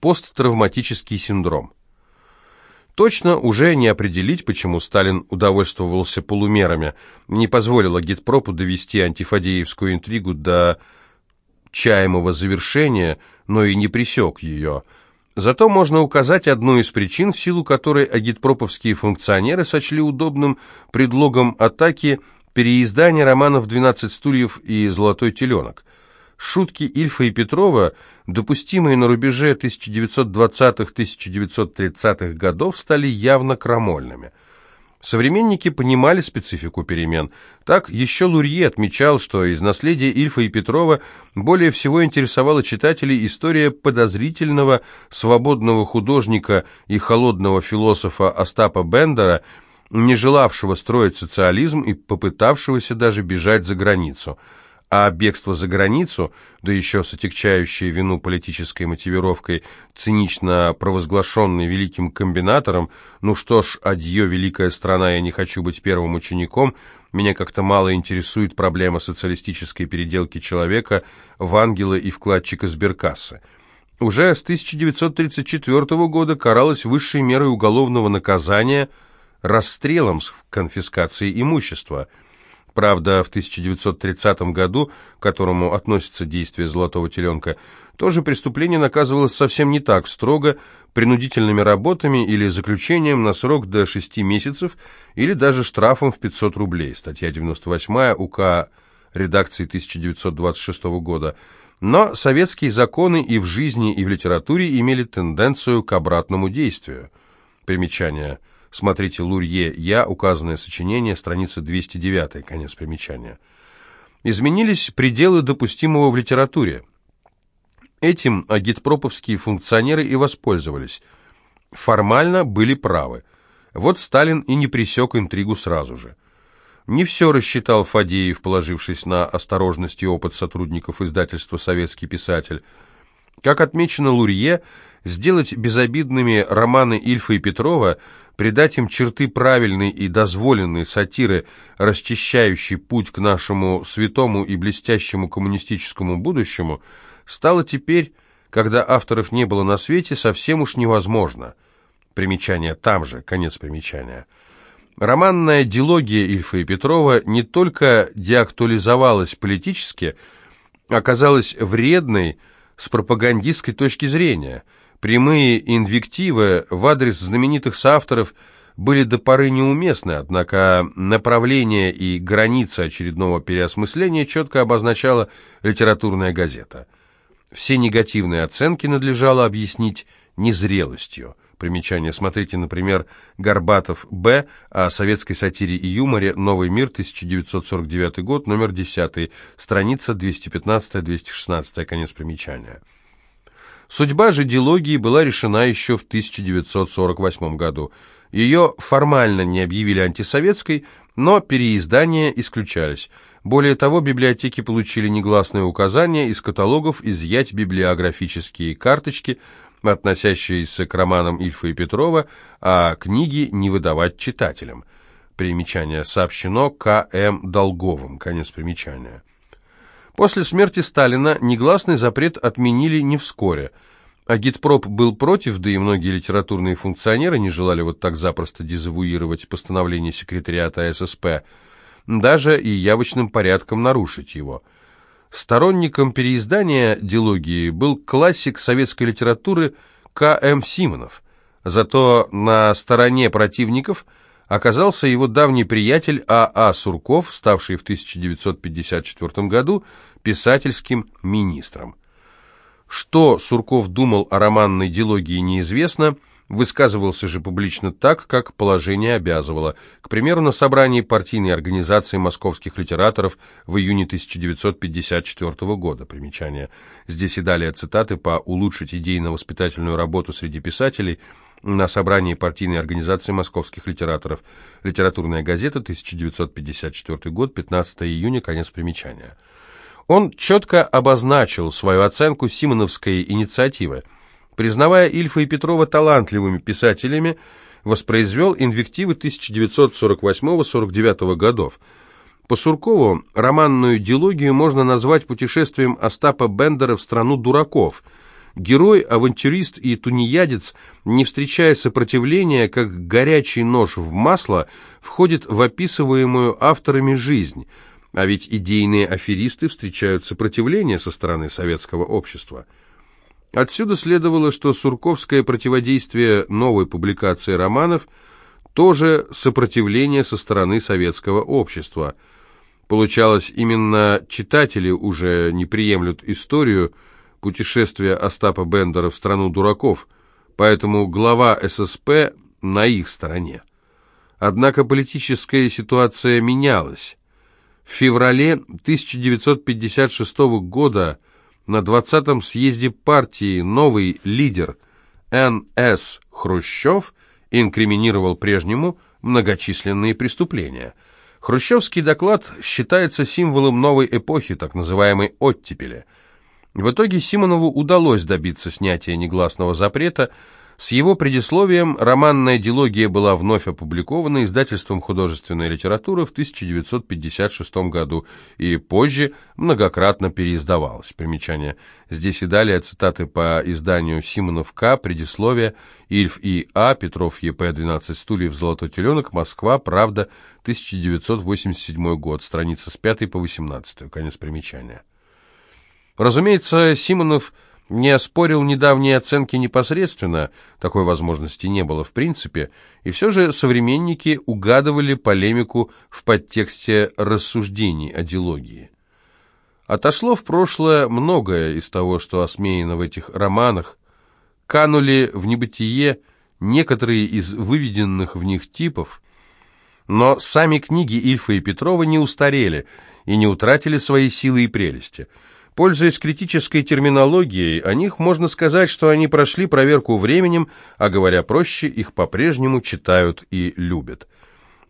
посттравматический синдром. Точно уже не определить, почему Сталин удовольствовался полумерами, не позволил агитпропу довести антифадеевскую интригу до чаемого завершения, но и не пресек ее. Зато можно указать одну из причин, в силу которой агитпроповские функционеры сочли удобным предлогом атаки переиздание романов «12 стульев» и «Золотой теленок». Шутки Ильфа и Петрова, допустимые на рубеже 1920-1930-х годов, стали явно крамольными – Современники понимали специфику перемен. Так, еще Лурье отмечал, что из наследия Ильфа и Петрова более всего интересовала читателей история подозрительного свободного художника и холодного философа Остапа Бендера, не желавшего строить социализм и попытавшегося даже бежать за границу – а бегство за границу, да еще с отягчающей вину политической мотивировкой, цинично провозглашенной великим комбинатором, ну что ж, адье, великая страна, я не хочу быть первым учеником, меня как-то мало интересует проблема социалистической переделки человека в ангела и вкладчика сберкассы. Уже с 1934 года каралась высшей мерой уголовного наказания расстрелом с конфискацией имущества – Правда, в 1930 году, к которому относится действие «Золотого теленка», тоже преступление наказывалось совсем не так строго, принудительными работами или заключением на срок до 6 месяцев, или даже штрафом в 500 рублей. Статья 98 УК редакции 1926 года. Но советские законы и в жизни, и в литературе имели тенденцию к обратному действию. Примечание – Смотрите Лурье «Я», указанное сочинение, страница 209, конец примечания. Изменились пределы допустимого в литературе. Этим агитпроповские функционеры и воспользовались. Формально были правы. Вот Сталин и не пресек интригу сразу же. Не все рассчитал Фадеев, положившись на осторожность и опыт сотрудников издательства «Советский писатель». Как отмечено Лурье, сделать безобидными романы Ильфа и Петрова – придать им черты правильной и дозволенной сатиры, расчищающей путь к нашему святому и блестящему коммунистическому будущему, стало теперь, когда авторов не было на свете, совсем уж невозможно. Примечание там же, конец примечания. Романная дилогия Ильфа и Петрова не только деактуализовалась политически, оказалась вредной с пропагандистской точки зрения – Прямые инвективы в адрес знаменитых соавторов были до поры неуместны, однако направление и границы очередного переосмысления четко обозначала литературная газета. Все негативные оценки надлежало объяснить незрелостью. Примечание. Смотрите, например, Горбатов Б. о советской сатире и юморе «Новый мир», 1949 год, номер 10, страница 215-216, конец примечания. Судьба же дилогии была решена еще в 1948 году. Ее формально не объявили антисоветской, но переиздания исключались. Более того, библиотеки получили негласное указание из каталогов изъять библиографические карточки, относящиеся к романам Ильфа и Петрова, а книги не выдавать читателям. Примечание сообщено К.М. Долговым. Конец примечания. После смерти Сталина негласный запрет отменили не вскоре. Агитпроп был против, да и многие литературные функционеры не желали вот так запросто дезавуировать постановление секретариата ССП, даже и явочным порядком нарушить его. Сторонником переиздания дилогии был классик советской литературы К.М. Симонов. Зато на стороне противников – оказался его давний приятель А.А. А Сурков, ставший в 1954 году писательским министром. Что Сурков думал о романной дилогии неизвестно, высказывался же публично так, как положение обязывало. К примеру, на собрании партийной организации московских литераторов в июне 1954 года. Примечание. Здесь и далее цитаты по «улучшить идейно-воспитательную работу среди писателей», на собрании партийной организации московских литераторов. Литературная газета, 1954 год, 15 июня, конец примечания. Он четко обозначил свою оценку Симоновской инициативы. Признавая Ильфа и Петрова талантливыми писателями, воспроизвел инвективы 1948-49 годов. По Суркову романную дилогию можно назвать путешествием Остапа Бендера в страну дураков – Герой, авантюрист и тунеядец, не встречая сопротивления, как горячий нож в масло, входит в описываемую авторами жизнь, а ведь идейные аферисты встречают сопротивление со стороны советского общества. Отсюда следовало, что сурковское противодействие новой публикации романов тоже сопротивление со стороны советского общества. Получалось, именно читатели уже не приемлют историю, путешествие Остапа Бендера в страну дураков, поэтому глава ССП на их стороне. Однако политическая ситуация менялась. В феврале 1956 года на 20-м съезде партии новый лидер Н.С. Хрущев инкриминировал прежнему многочисленные преступления. Хрущевский доклад считается символом новой эпохи, так называемой оттепели – в итоге Симонову удалось добиться снятия негласного запрета. С его предисловием романная дилогия была вновь опубликована издательством художественной литературы в 1956 году и позже многократно переиздавалась. Примечание. Здесь и далее цитаты по изданию Симонов К. Предисловие Ильф И. А. Петров Е.П. 12 стульев. Золотой теленок. Москва. Правда. 1987 год. Страница с 5 по 18. Конец примечания. Разумеется, Симонов не оспорил недавние оценки непосредственно, такой возможности не было в принципе, и все же современники угадывали полемику в подтексте рассуждений о дилогии. Отошло в прошлое многое из того, что осмеяно в этих романах, канули в небытие некоторые из выведенных в них типов, но сами книги Ильфа и Петрова не устарели и не утратили свои силы и прелести – Пользуясь критической терминологией, о них можно сказать, что они прошли проверку временем, а говоря проще, их по-прежнему читают и любят.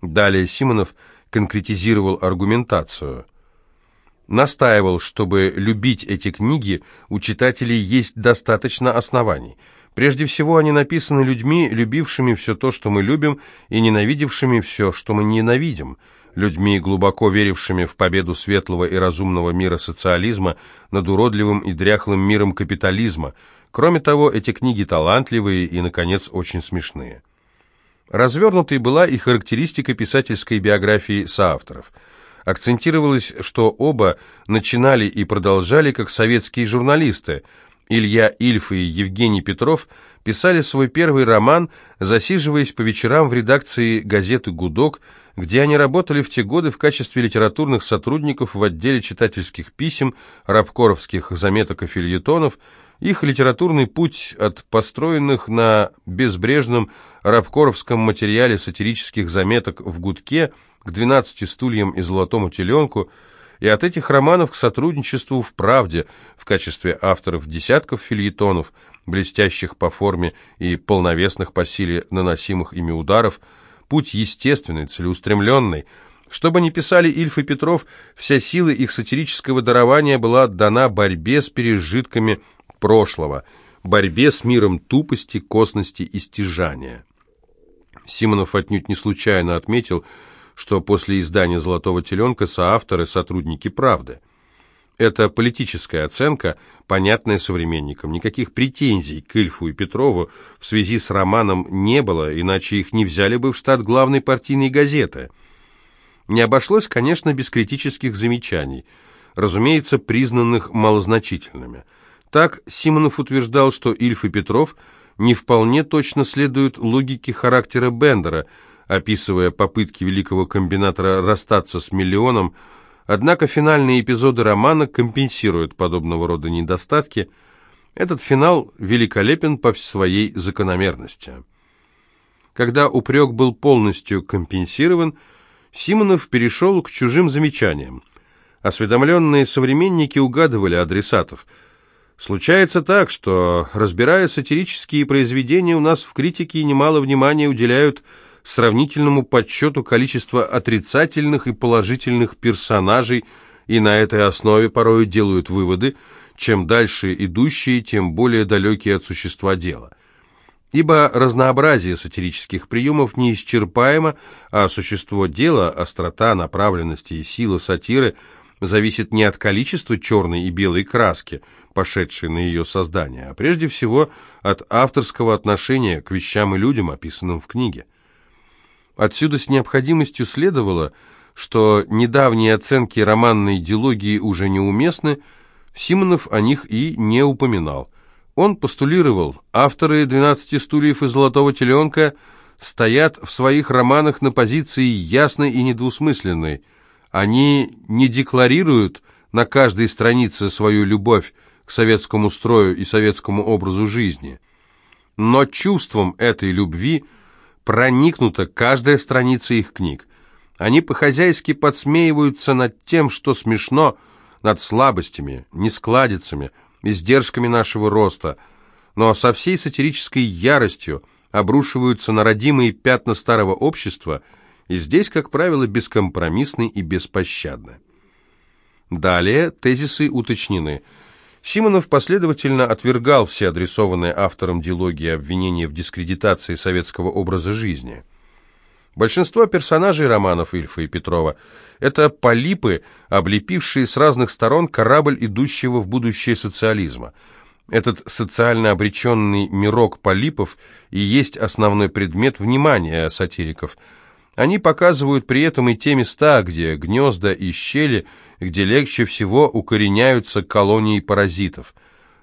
Далее Симонов конкретизировал аргументацию. Настаивал, чтобы любить эти книги, у читателей есть достаточно оснований. Прежде всего, они написаны людьми, любившими все то, что мы любим, и ненавидевшими все, что мы ненавидим – людьми, глубоко верившими в победу светлого и разумного мира социализма над уродливым и дряхлым миром капитализма. Кроме того, эти книги талантливые и, наконец, очень смешные. Развернутой была и характеристика писательской биографии соавторов. Акцентировалось, что оба начинали и продолжали как советские журналисты. Илья Ильф и Евгений Петров писали свой первый роман, засиживаясь по вечерам в редакции газеты «Гудок», где они работали в те годы в качестве литературных сотрудников в отделе читательских писем, рабкоровских заметок и фильетонов, их литературный путь от построенных на безбрежном рабкоровском материале сатирических заметок в «Гудке» к «Двенадцати стульям» и «Золотому теленку» и от этих романов к сотрудничеству в «Правде» в качестве авторов десятков фильетонов, блестящих по форме и полновесных по силе наносимых ими ударов – путь естественный, целеустремленный. Что бы ни писали Ильф и Петров, вся сила их сатирического дарования была отдана борьбе с пережитками прошлого, борьбе с миром тупости, косности и стяжания. Симонов отнюдь не случайно отметил, что после издания «Золотого теленка» соавторы – сотрудники «Правды». Это политическая оценка, понятная современникам. Никаких претензий к Ильфу и Петрову в связи с романом не было, иначе их не взяли бы в штат главной партийной газеты. Не обошлось, конечно, без критических замечаний, разумеется, признанных малозначительными. Так Симонов утверждал, что Ильф и Петров не вполне точно следуют логике характера Бендера, описывая попытки великого комбинатора расстаться с миллионом, Однако финальные эпизоды романа компенсируют подобного рода недостатки. Этот финал великолепен по своей закономерности. Когда упрек был полностью компенсирован, Симонов перешел к чужим замечаниям. Осведомленные современники угадывали адресатов. Случается так, что, разбирая сатирические произведения, у нас в критике немало внимания уделяют сравнительному подсчету количества отрицательных и положительных персонажей и на этой основе порою делают выводы, чем дальше идущие, тем более далекие от существа дела. Ибо разнообразие сатирических приемов неисчерпаемо, а существо дела, острота, направленности и сила сатиры зависит не от количества черной и белой краски, пошедшей на ее создание, а прежде всего от авторского отношения к вещам и людям, описанным в книге. Отсюда с необходимостью следовало, что недавние оценки романной идеологии уже неуместны, Симонов о них и не упоминал. Он постулировал, авторы «12 стульев» и «Золотого теленка» стоят в своих романах на позиции ясной и недвусмысленной. Они не декларируют на каждой странице свою любовь к советскому строю и советскому образу жизни. Но чувством этой любви проникнута каждая страница их книг. Они по-хозяйски подсмеиваются над тем, что смешно, над слабостями, нескладицами, издержками нашего роста, но со всей сатирической яростью обрушиваются на родимые пятна старого общества и здесь, как правило, бескомпромиссны и беспощадны. Далее тезисы уточнены. Симонов последовательно отвергал все адресованные автором дилогии обвинения в дискредитации советского образа жизни – Большинство персонажей романов Ильфа и Петрова – это полипы, облепившие с разных сторон корабль идущего в будущее социализма. Этот социально обреченный мирок полипов и есть основной предмет внимания сатириков. Они показывают при этом и те места, где гнезда и щели, где легче всего укореняются колонии паразитов.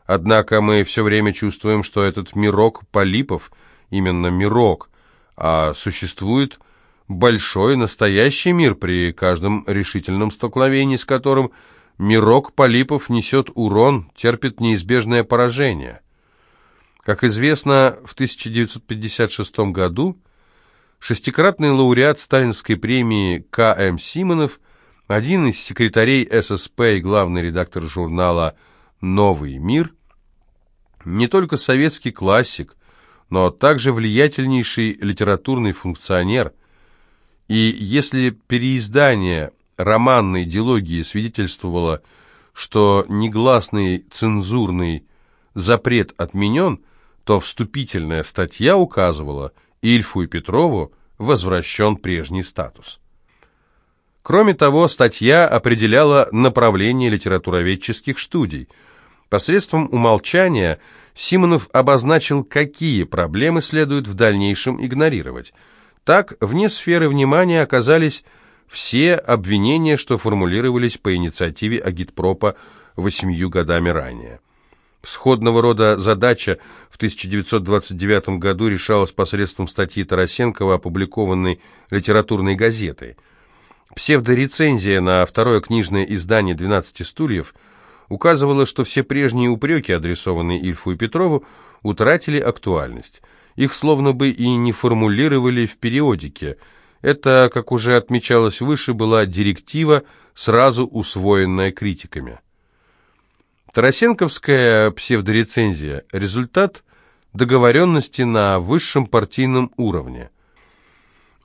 Однако мы все время чувствуем, что этот мирок полипов, именно мирок, а существует большой настоящий мир, при каждом решительном столкновении с которым мирок полипов несет урон, терпит неизбежное поражение. Как известно, в 1956 году шестикратный лауреат сталинской премии К.М. Симонов, один из секретарей ССП и главный редактор журнала «Новый мир», не только советский классик, но также влиятельнейший литературный функционер – и если переиздание романной дилогии свидетельствовало, что негласный цензурный запрет отменен, то вступительная статья указывала, Ильфу и Петрову возвращен прежний статус. Кроме того, статья определяла направление литературоведческих студий. Посредством умолчания Симонов обозначил, какие проблемы следует в дальнейшем игнорировать – так, вне сферы внимания оказались все обвинения, что формулировались по инициативе Агитпропа восемью годами ранее. Сходного рода задача в 1929 году решалась посредством статьи Тарасенкова, опубликованной литературной газетой. Псевдорецензия на второе книжное издание «12 стульев» указывала, что все прежние упреки, адресованные Ильфу и Петрову, утратили актуальность. Их словно бы и не формулировали в периодике. Это, как уже отмечалось выше, была директива, сразу усвоенная критиками. Тарасенковская псевдорецензия – результат договоренности на высшем партийном уровне.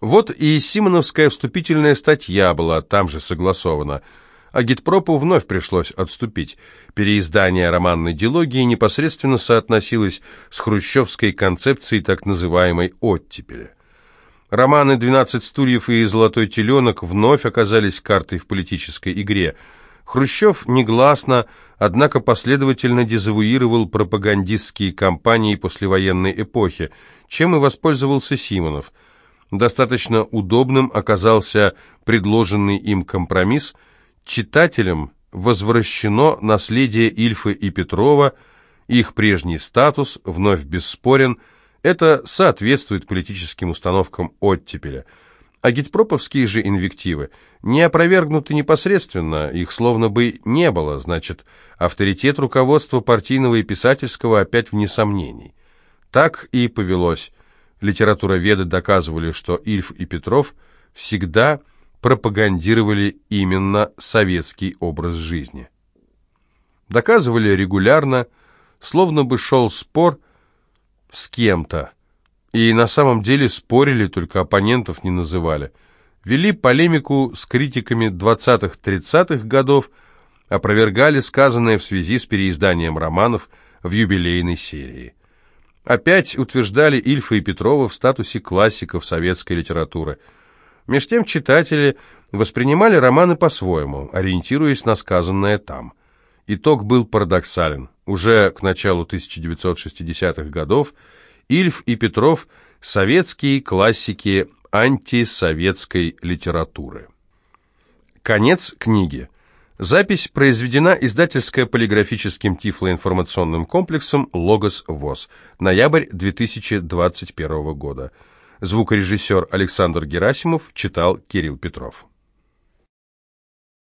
Вот и Симоновская вступительная статья была там же согласована – а Гитпропу вновь пришлось отступить. Переиздание романной дилогии непосредственно соотносилось с хрущевской концепцией так называемой «оттепели». Романы «Двенадцать стульев» и «Золотой теленок» вновь оказались картой в политической игре. Хрущев негласно, однако последовательно дезавуировал пропагандистские кампании послевоенной эпохи, чем и воспользовался Симонов. Достаточно удобным оказался предложенный им компромисс – читателям возвращено наследие Ильфа и Петрова, их прежний статус вновь бесспорен, это соответствует политическим установкам оттепеля. А гитпроповские же инвективы не опровергнуты непосредственно, их словно бы не было, значит, авторитет руководства партийного и писательского опять вне сомнений. Так и повелось. Литературоведы доказывали, что Ильф и Петров всегда – пропагандировали именно советский образ жизни. Доказывали регулярно, словно бы шел спор с кем-то, и на самом деле спорили, только оппонентов не называли. Вели полемику с критиками 20-30-х годов, опровергали сказанное в связи с переизданием романов в юбилейной серии. Опять утверждали Ильфа и Петрова в статусе классиков советской литературы – Меж тем читатели воспринимали романы по-своему, ориентируясь на сказанное там. Итог был парадоксален. Уже к началу 1960-х годов Ильф и Петров – советские классики антисоветской литературы. Конец книги. Запись произведена издательско-полиграфическим тифлоинформационным комплексом «Логос ВОЗ». Ноябрь 2021 года. Звукорежиссер Александр Герасимов читал Кирилл Петров.